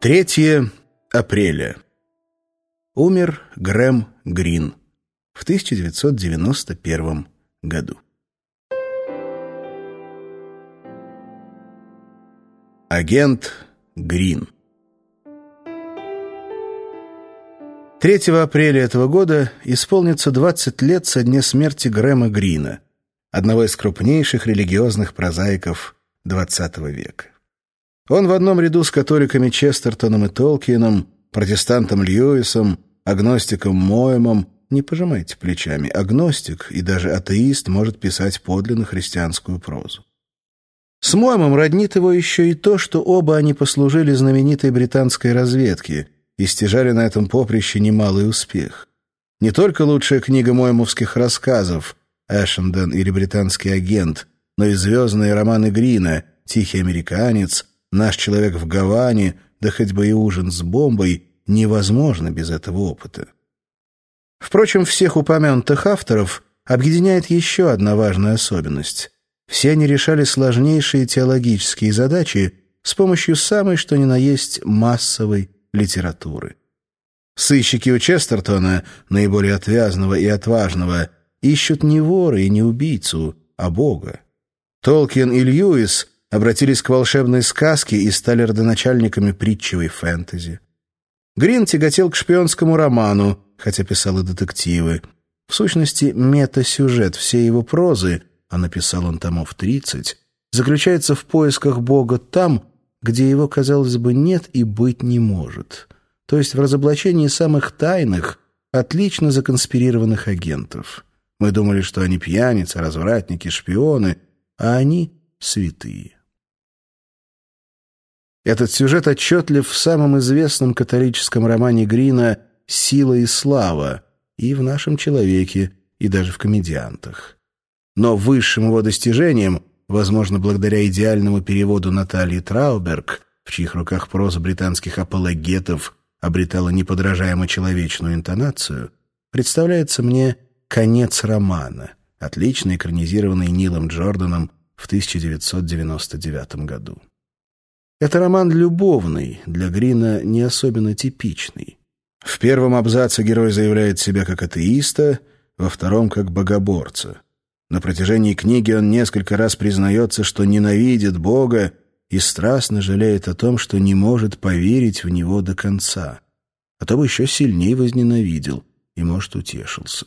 3 апреля. Умер Грэм Грин в 1991 году. Агент Грин 3 апреля этого года исполнится 20 лет со дня смерти Грэма Грина, одного из крупнейших религиозных прозаиков XX века. Он в одном ряду с католиками Честертоном и Толкиеном, протестантом Льюисом, агностиком Моемом, не пожимайте плечами, агностик и даже атеист может писать подлинно христианскую прозу. С Моемом роднит его еще и то, что оба они послужили знаменитой британской разведке и стяжали на этом поприще немалый успех. Не только лучшая книга моемовских рассказов «Эшенден» или «Британский агент», но и звездные романы Грина «Тихий американец», Наш человек в Гаване, да хоть бы и ужин с бомбой, невозможно без этого опыта. Впрочем, всех упомянутых авторов объединяет еще одна важная особенность. Все они решали сложнейшие теологические задачи с помощью самой что ни на есть массовой литературы. Сыщики у Честертона, наиболее отвязного и отважного, ищут не вора и не убийцу, а Бога. Толкин и Льюис обратились к волшебной сказке и стали родоначальниками притчевой фэнтези. Грин тяготел к шпионскому роману, хотя писал и детективы. В сущности, мета-сюжет всей его прозы, а написал он томов 30, заключается в поисках Бога там, где его, казалось бы, нет и быть не может, то есть в разоблачении самых тайных, отлично законспирированных агентов. Мы думали, что они пьяницы, развратники, шпионы, а они — святые. Этот сюжет отчетлив в самом известном католическом романе Грина «Сила и слава» и в «Нашем человеке», и даже в «Комедиантах». Но высшим его достижением, возможно, благодаря идеальному переводу Натальи Трауберг, в чьих руках проза британских апологетов обретала неподражаемо человечную интонацию, представляется мне «Конец романа», отлично экранизированный Нилом Джорданом в 1999 году. Это роман любовный, для Грина не особенно типичный. В первом абзаце герой заявляет себя как атеиста, во втором — как богоборца. На протяжении книги он несколько раз признается, что ненавидит Бога и страстно жалеет о том, что не может поверить в Него до конца. А то бы еще сильнее возненавидел и, может, утешился.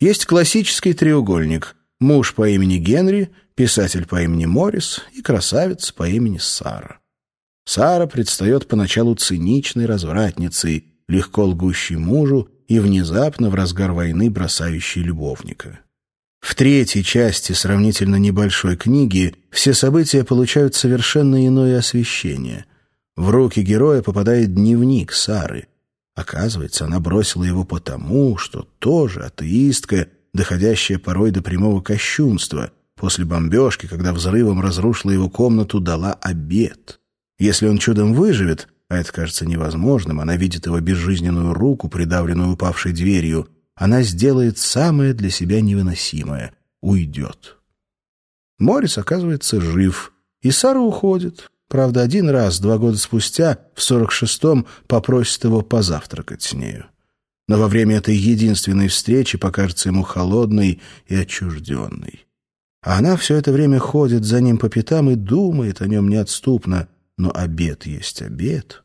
Есть классический треугольник — муж по имени Генри — писатель по имени Моррис и красавица по имени Сара. Сара предстает поначалу циничной развратницей, легко лгущей мужу и внезапно в разгар войны бросающей любовника. В третьей части сравнительно небольшой книги все события получают совершенно иное освещение. В руки героя попадает дневник Сары. Оказывается, она бросила его потому, что тоже атеистка, доходящая порой до прямого кощунства — После бомбежки, когда взрывом разрушила его комнату, дала обед. Если он чудом выживет, а это кажется невозможным, она видит его безжизненную руку, придавленную упавшей дверью, она сделает самое для себя невыносимое — уйдет. Морис оказывается жив, и Сара уходит. Правда, один раз, два года спустя, в сорок шестом, попросит его позавтракать с нею. Но во время этой единственной встречи покажется ему холодной и отчужденной. А она все это время ходит за ним по пятам и думает о нем неотступно. Но обед есть обед.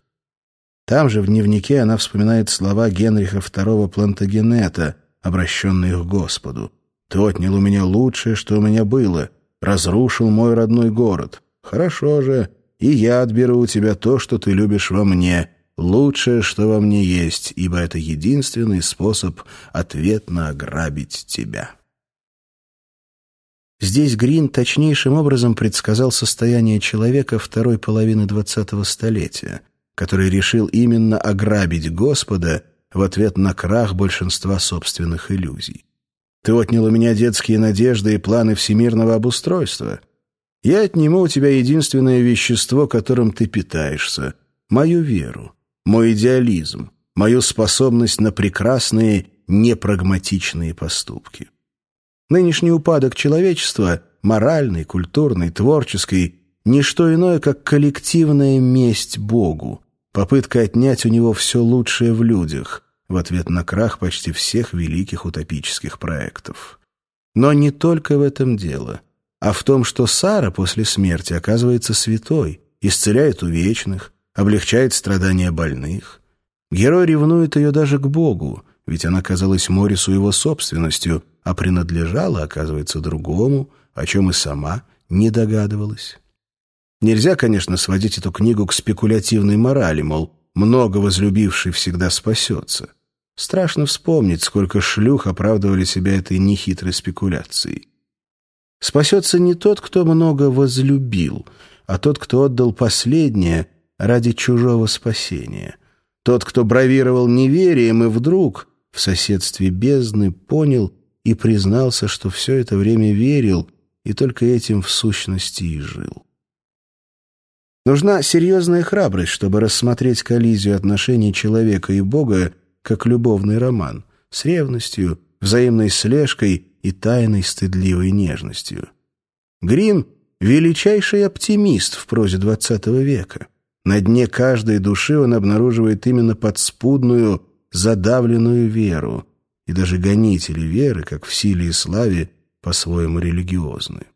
Там же в дневнике она вспоминает слова Генриха II Плантагенета, обращенные к Господу. «Ты отнял у меня лучшее, что у меня было, разрушил мой родной город. Хорошо же, и я отберу у тебя то, что ты любишь во мне, лучшее, что во мне есть, ибо это единственный способ ответно ограбить тебя». Здесь Грин точнейшим образом предсказал состояние человека второй половины двадцатого столетия, который решил именно ограбить Господа в ответ на крах большинства собственных иллюзий. «Ты отнял у меня детские надежды и планы всемирного обустройства. Я отниму у тебя единственное вещество, которым ты питаешься — мою веру, мой идеализм, мою способность на прекрасные, непрагматичные поступки». Нынешний упадок человечества, моральный, культурный, творческий, не что иное, как коллективная месть Богу, попытка отнять у него все лучшее в людях в ответ на крах почти всех великих утопических проектов. Но не только в этом дело, а в том, что Сара после смерти оказывается святой, исцеляет увечных, облегчает страдания больных. Герой ревнует ее даже к Богу, ведь она казалась Морису его собственностью, а принадлежала, оказывается, другому, о чем и сама не догадывалась. Нельзя, конечно, сводить эту книгу к спекулятивной морали, мол, много возлюбивший всегда спасется. Страшно вспомнить, сколько шлюх оправдывали себя этой нехитрой спекуляцией. Спасется не тот, кто много возлюбил, а тот, кто отдал последнее ради чужого спасения. Тот, кто бравировал неверием и вдруг в соседстве бездны понял и признался, что все это время верил и только этим в сущности и жил. Нужна серьезная храбрость, чтобы рассмотреть коллизию отношений человека и Бога как любовный роман, с ревностью, взаимной слежкой и тайной стыдливой нежностью. Грин — величайший оптимист в прозе XX века. На дне каждой души он обнаруживает именно подспудную, задавленную веру, и даже гонители веры, как в силе и славе, по-своему религиозны.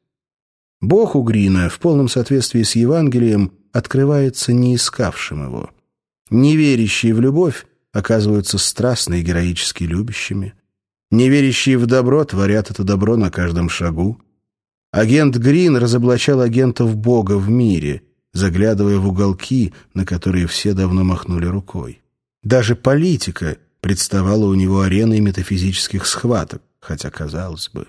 Бог у Грина в полном соответствии с Евангелием открывается не искавшим его. Неверящие в любовь оказываются страстно и героически любящими. Неверящие в добро творят это добро на каждом шагу. Агент Грин разоблачал агентов Бога в мире, заглядывая в уголки, на которые все давно махнули рукой. Даже политика представала у него ареной метафизических схваток, хотя, казалось бы...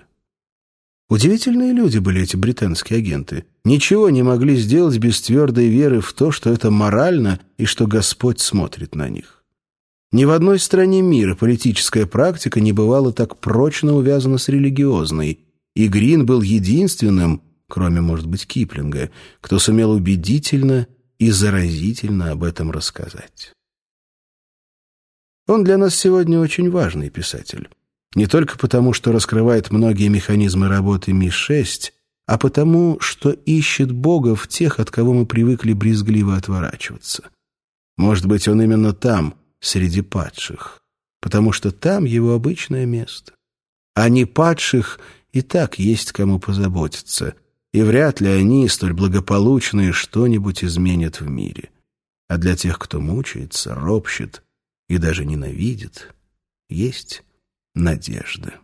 Удивительные люди были эти британские агенты. Ничего не могли сделать без твердой веры в то, что это морально и что Господь смотрит на них. Ни в одной стране мира политическая практика не бывала так прочно увязана с религиозной, и Грин был единственным, кроме, может быть, Киплинга, кто сумел убедительно и заразительно об этом рассказать. Он для нас сегодня очень важный писатель. Не только потому, что раскрывает многие механизмы работы Ми-6, а потому, что ищет Бога в тех, от кого мы привыкли брезгливо отворачиваться. Может быть, он именно там, среди падших, потому что там его обычное место. А не падших и так есть кому позаботиться, и вряд ли они, столь благополучные, что-нибудь изменят в мире. А для тех, кто мучается, ропщет и даже ненавидит, есть надежда.